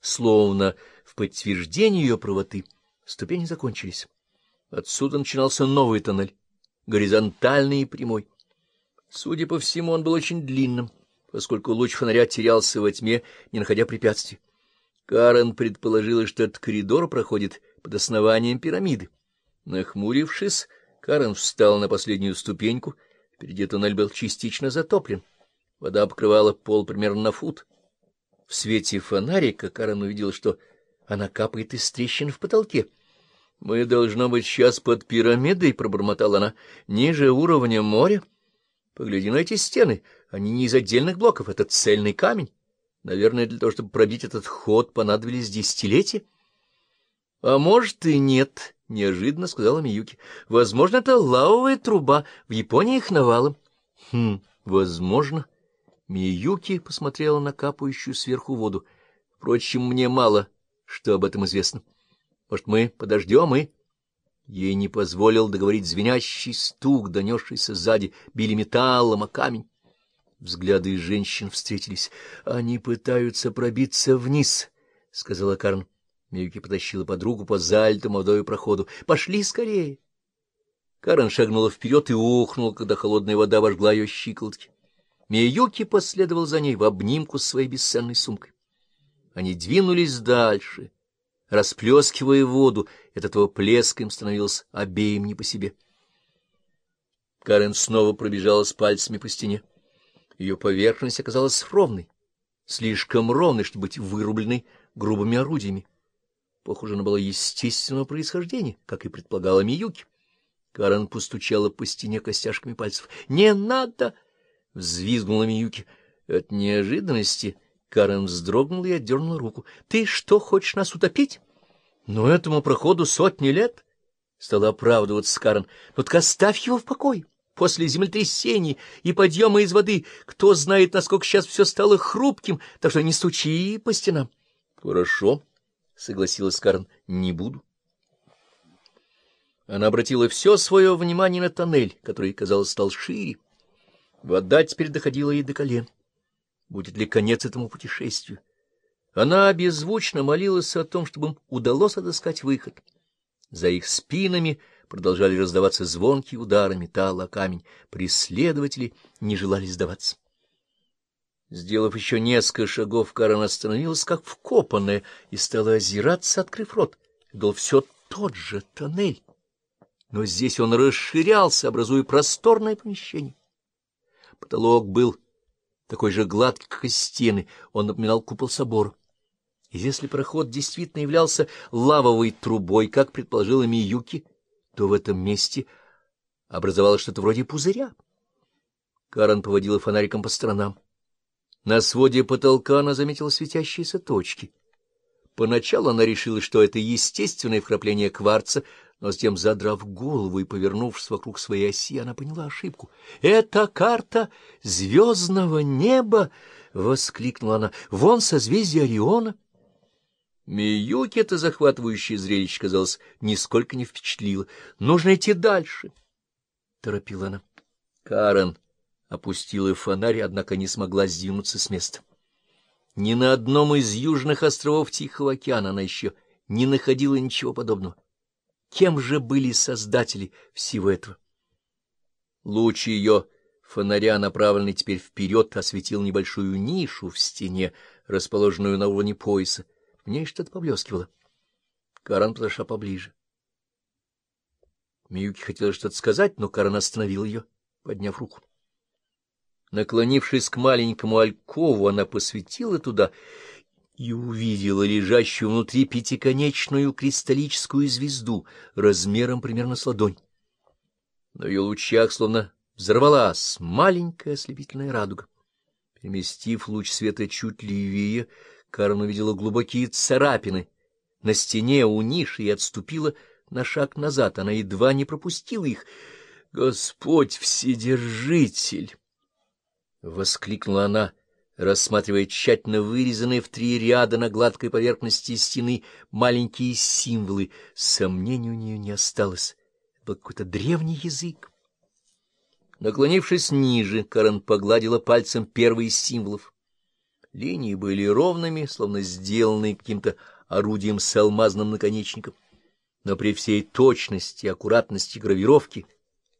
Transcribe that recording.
Словно в подтверждение ее правоты ступени закончились. Отсюда начинался новый тоннель, горизонтальный и прямой. Судя по всему, он был очень длинным, поскольку луч фонаря терялся во тьме, не находя препятствий. Карен предположила, что этот коридор проходит под основанием пирамиды. Нахмурившись, Карен встал на последнюю ступеньку. Впереди туннель был частично затоплен. Вода покрывала пол примерно на фут. В свете фонарика Карен увидела, что она капает из трещин в потолке. — Мы, должно быть, сейчас под пирамидой, — пробормотала она, — ниже уровня моря. Погляди на эти стены, они не из отдельных блоков, это цельный камень. Наверное, для того, чтобы пробить этот ход, понадобились десятилетия. — А может и нет, — неожиданно сказала Миюки. — Возможно, это лавовая труба. В Японии их навалом. — Хм, возможно. Миюки посмотрела на капающую сверху воду. Впрочем, мне мало, что об этом известно. Может, мы подождем и... Ей не позволил договорить звенящий стук, донесшийся сзади, били металлом о камень. Взгляды женщин встретились. — Они пытаются пробиться вниз, — сказала Карн. Миюки потащила подругу по залитому водою проходу. — Пошли скорее! Карен шагнула вперед и ухнула, когда холодная вода обожгла ее щиколотки. Миюки последовал за ней в обнимку с своей бесценной сумкой. Они двинулись дальше, расплескивая воду, от этого плеска им становилось обеим не по себе. Карен снова пробежала с пальцами по стене. Ее поверхность оказалась ровной, слишком ровной, чтобы быть вырубленной грубыми орудиями. Похоже, она была естественного происхождения, как и предполагала Миюки. Карен постучала по стене костяшками пальцев. «Не надо!» — взвизгнула Миюки. От неожиданности Карен вздрогнула и отдернула руку. «Ты что, хочешь нас утопить?» «Но этому проходу сотни лет!» — стала оправдываться Карен. «Ну так оставь его в покое!» после землетрясений и подъема из воды. Кто знает, насколько сейчас все стало хрупким, так что не стучи по стенам. — Хорошо, — согласилась Карн, — не буду. Она обратила все свое внимание на тоннель, который, казалось, стал шире. Вода теперь доходила ей до колен. Будет ли конец этому путешествию? Она беззвучно молилась о том, чтобы им удалось отыскать выход. За их спинами продолжали раздаваться звонкие удары металла камень. Преследователи не желали сдаваться. Сделав еще несколько шагов, Карен остановилась, как вкопанная, и стала озираться, открыв рот. Был все тот же тоннель, но здесь он расширялся, образуя просторное помещение. Потолок был такой же гладкий, как и стены, он напоминал купол собора. И если проход действительно являлся лавовой трубой, как предположила Миюки, то в этом месте образовалось что-то вроде пузыря. Карен поводила фонариком по сторонам. На своде потолка она заметила светящиеся точки. Поначалу она решила, что это естественное вкрапление кварца, но затем, задрав голову и повернувшись вокруг своей оси, она поняла ошибку. — Это карта звездного неба! — воскликнула она. — Вон созвездие Ориона! — Миюки это захватывающее зрелище, казалось, нисколько не впечатлило. Нужно идти дальше, — торопила она. Карен опустила фонарь, однако не смогла сдвинуться с места. Ни на одном из южных островов Тихого океана она еще не находила ничего подобного. Кем же были создатели всего этого? Луч ее фонаря, направленный теперь вперед, осветил небольшую нишу в стене, расположенную на уровне пояса. В ней что-то поблескивало. Каран подошла поближе. Миюки хотела что-то сказать, но Каран остановил ее, подняв руку. Наклонившись к маленькому алькову, она посветила туда и увидела лежащую внутри пятиконечную кристаллическую звезду размером примерно с ладонь. На ее лучах словно взорвалась маленькая ослепительная радуга. Переместив луч света чуть левее, Карен увидела глубокие царапины на стене у ниши и отступила на шаг назад. Она едва не пропустила их. «Господь Вседержитель!» — воскликнула она, рассматривая тщательно вырезанные в три ряда на гладкой поверхности стены маленькие символы. Сомнений у нее не осталось. был какой-то древний язык. Наклонившись ниже, Карен погладила пальцем первый из символов. Линии были ровными, словно сделанные каким-то орудием с алмазным наконечником. Но при всей точности и аккуратности гравировки —